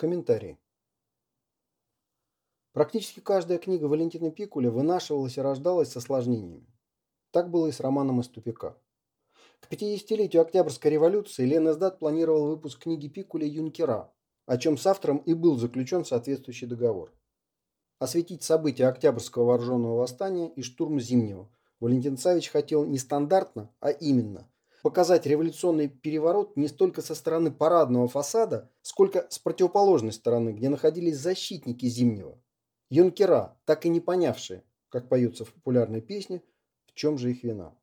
Комментарий. Практически каждая книга Валентина Пикуля вынашивалась и рождалась с осложнениями. Так было и с романом «Из тупика». К 50-летию Октябрьской революции Ленэсдат планировал выпуск книги Пикуля «Юнкера», о чем с автором и был заключен соответствующий договор. Осветить события Октябрьского вооруженного восстания и штурм Зимнего Валентин Савич хотел не стандартно, а именно показать революционный переворот не столько со стороны парадного фасада, сколько с противоположной стороны, где находились защитники Зимнего. Юнкера, так и не понявшие, как поются в популярной песне, в чем же их вина.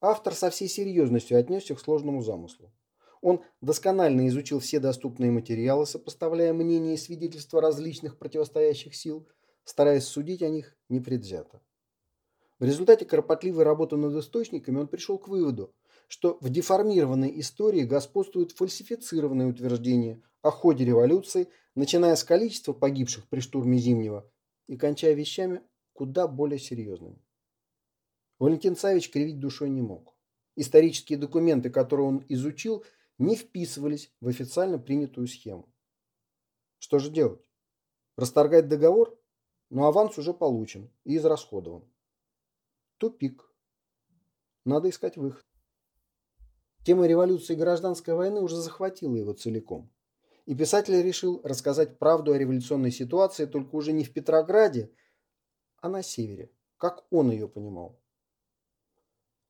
Автор со всей серьезностью отнесся к сложному замыслу. Он досконально изучил все доступные материалы, сопоставляя мнения и свидетельства различных противостоящих сил, стараясь судить о них непредвзято. В результате кропотливой работы над источниками он пришел к выводу, что в деформированной истории господствуют фальсифицированные утверждения о ходе революции, начиная с количества погибших при штурме Зимнего и кончая вещами куда более серьезными. Валентин Савич кривить душой не мог. Исторические документы, которые он изучил, не вписывались в официально принятую схему. Что же делать? Расторгать договор? Но аванс уже получен и израсходован. Тупик. Надо искать выход. Тема революции и гражданской войны уже захватила его целиком. И писатель решил рассказать правду о революционной ситуации только уже не в Петрограде, а на севере, как он ее понимал.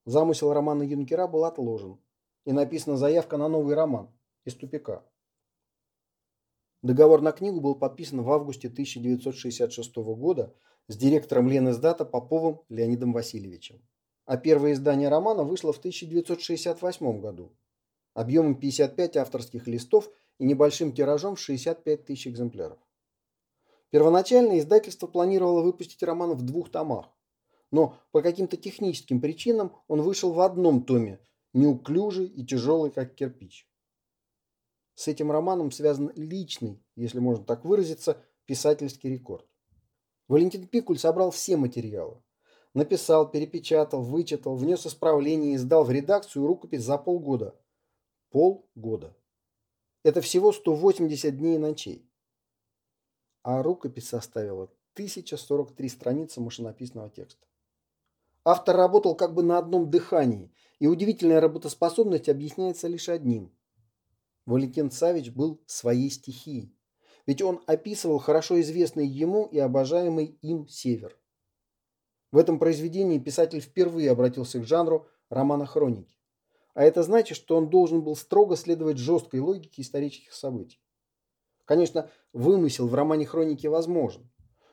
Замысел романа Юнкера был отложен, и написана заявка на новый роман «Из тупика». Договор на книгу был подписан в августе 1966 года с директором Ленэсдата Поповым Леонидом Васильевичем. А первое издание романа вышло в 1968 году объемом 55 авторских листов и небольшим тиражом в 65 тысяч экземпляров. Первоначально издательство планировало выпустить роман в двух томах, но по каким-то техническим причинам он вышел в одном томе неуклюжий и тяжелый, как кирпич. С этим романом связан личный, если можно так выразиться, писательский рекорд. Валентин Пикуль собрал все материалы. Написал, перепечатал, вычитал, внес исправления и сдал в редакцию рукопись за полгода. Полгода. Это всего 180 дней и ночей. А рукопись составила 1043 страницы машинописного текста. Автор работал как бы на одном дыхании – и удивительная работоспособность объясняется лишь одним. Валентин Савич был своей стихией. Ведь он описывал хорошо известный ему и обожаемый им север. В этом произведении писатель впервые обратился к жанру романа хроники. А это значит, что он должен был строго следовать жесткой логике исторических событий. Конечно, вымысел в романе хроники возможен,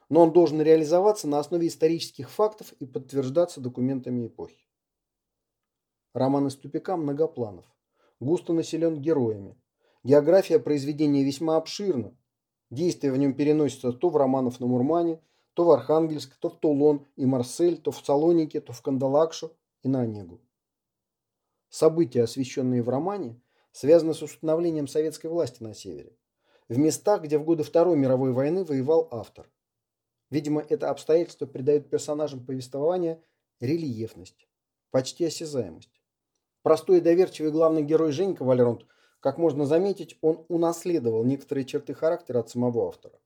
но он должен реализоваться на основе исторических фактов и подтверждаться документами эпохи. Роман из тупика многопланов, густо населен героями. География произведения весьма обширна. Действия в нем переносятся то в романов на Мурмане, то в Архангельск, то в Тулон и Марсель, то в Салонике, то в Кандалакшу и на Онегу. События, освещенные в романе, связаны с установлением советской власти на севере, в местах, где в годы Второй мировой войны воевал автор. Видимо, это обстоятельство придает персонажам повествования рельефность, почти осязаемость. Простой и доверчивый главный герой Женька Валеронт, как можно заметить, он унаследовал некоторые черты характера от самого автора.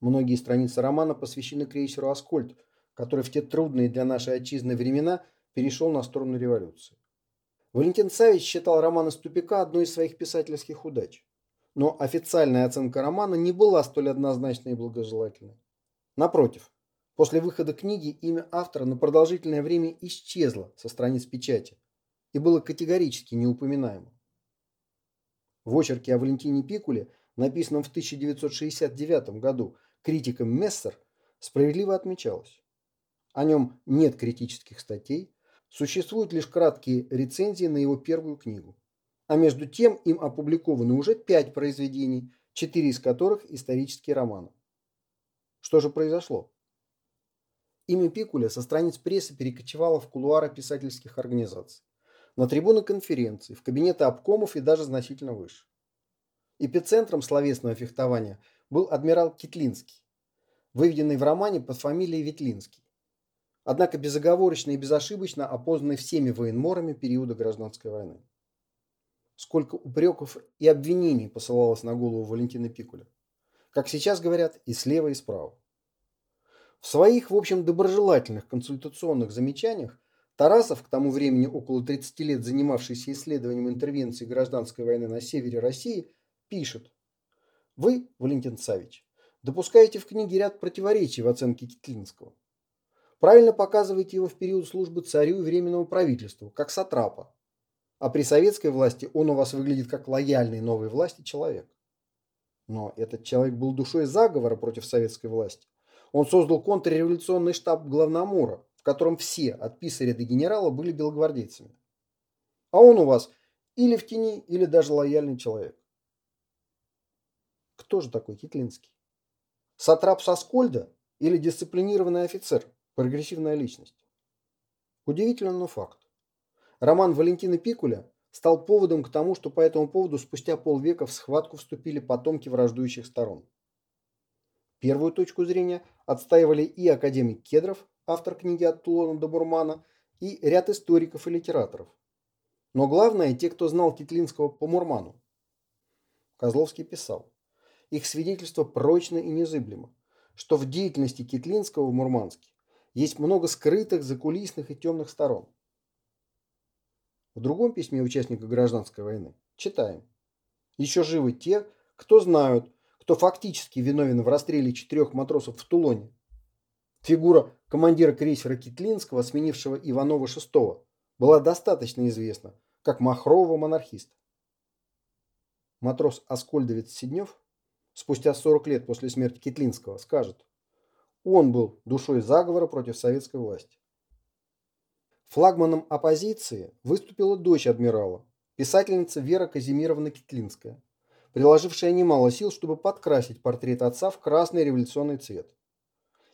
Многие страницы романа посвящены крейсеру «Аскольд», который в те трудные для нашей отчизны времена перешел на сторону революции. Валентин Савич считал роман из тупика одной из своих писательских удач. Но официальная оценка романа не была столь однозначной и благожелательной. Напротив, после выхода книги имя автора на продолжительное время исчезло со страниц печати, и было категорически неупоминаемо. В очерке о Валентине Пикуле, написанном в 1969 году критиком Мессер, справедливо отмечалось. О нем нет критических статей, существуют лишь краткие рецензии на его первую книгу. А между тем им опубликованы уже пять произведений, четыре из которых исторические романы. Что же произошло? Имя Пикуля со страниц прессы перекочевало в кулуары писательских организаций на трибуны конференций, в кабинеты обкомов и даже значительно выше. Эпицентром словесного фехтования был адмирал Китлинский, выведенный в романе под фамилией Ветлинский, однако безоговорочно и безошибочно опознанный всеми военморами периода гражданской войны. сколько упреков и обвинений посылалось на голову Валентина Пикуля. Как сейчас говорят, и слева, и справа. В своих, в общем, доброжелательных консультационных замечаниях Тарасов, к тому времени около 30 лет занимавшийся исследованием интервенции гражданской войны на севере России, пишет. Вы, Валентин Савич, допускаете в книге ряд противоречий в оценке Китлинского. Правильно показываете его в период службы царю и временному правительству, как сатрапа. А при советской власти он у вас выглядит как лояльный новой власти человек. Но этот человек был душой заговора против советской власти. Он создал контрреволюционный штаб Главномора, в котором все, от писаря до генерала, были белогвардейцами. А он у вас или в тени, или даже лояльный человек. Кто же такой Китлинский? Сатрап Соскольда или дисциплинированный офицер, прогрессивная личность? Удивительно, но факт. Роман Валентина Пикуля стал поводом к тому, что по этому поводу спустя полвека в схватку вступили потомки враждующих сторон. Первую точку зрения отстаивали и академик Кедров, автор книги «От Тулона до Бурмана», и ряд историков и литераторов. Но главное, те, кто знал Китлинского по Мурману. Козловский писал, их свидетельство прочно и незыблемо, что в деятельности Китлинского в Мурманске есть много скрытых, закулисных и темных сторон. В другом письме участника гражданской войны читаем. Еще живы те, кто знают, кто фактически виновен в расстреле четырех матросов в Тулоне, Фигура командира крейсера Китлинского, сменившего Иванова VI, была достаточно известна, как махрового монархиста. Матрос Аскольдовец Сиднев, спустя 40 лет после смерти Китлинского, скажет, он был душой заговора против советской власти. Флагманом оппозиции выступила дочь адмирала, писательница Вера Казимировна Китлинская, приложившая немало сил, чтобы подкрасить портрет отца в красный революционный цвет.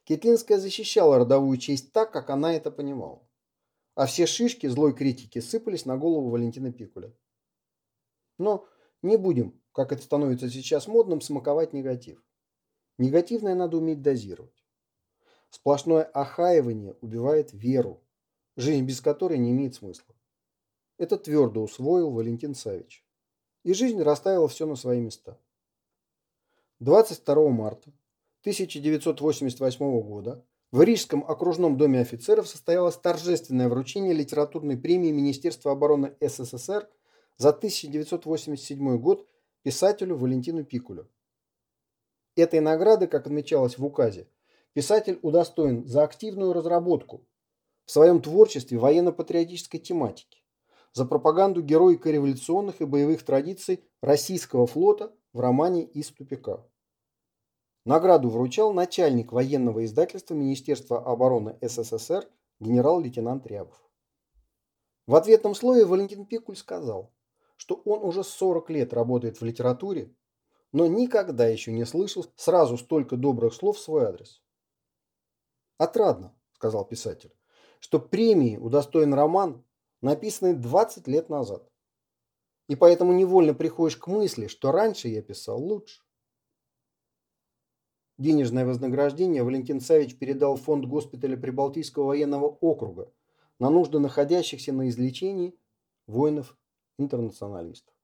Кетлинская защищала родовую честь так, как она это понимала. А все шишки злой критики сыпались на голову Валентина Пикуля. Но не будем, как это становится сейчас модным, смаковать негатив. Негативное надо уметь дозировать. Сплошное охаивание убивает веру, жизнь без которой не имеет смысла. Это твердо усвоил Валентин Савич. И жизнь расставила все на свои места. 22 марта 1988 года в Рижском окружном доме офицеров состоялось торжественное вручение литературной премии Министерства обороны СССР за 1987 год писателю Валентину Пикулю. Этой награды, как отмечалось в указе, писатель удостоен за активную разработку в своем творчестве военно-патриотической тематики, за пропаганду героико-революционных и боевых традиций российского флота в романе «Из тупика». Награду вручал начальник военного издательства Министерства обороны СССР генерал-лейтенант Рябов. В ответном слове Валентин Пикуль сказал, что он уже 40 лет работает в литературе, но никогда еще не слышал сразу столько добрых слов в свой адрес. «Отрадно», – сказал писатель, – «что премии удостоен роман, написанный 20 лет назад. И поэтому невольно приходишь к мысли, что раньше я писал лучше. Денежное вознаграждение Валентин Савич передал в фонд госпиталя Прибалтийского военного округа на нужды находящихся на излечении воинов-интернационалистов.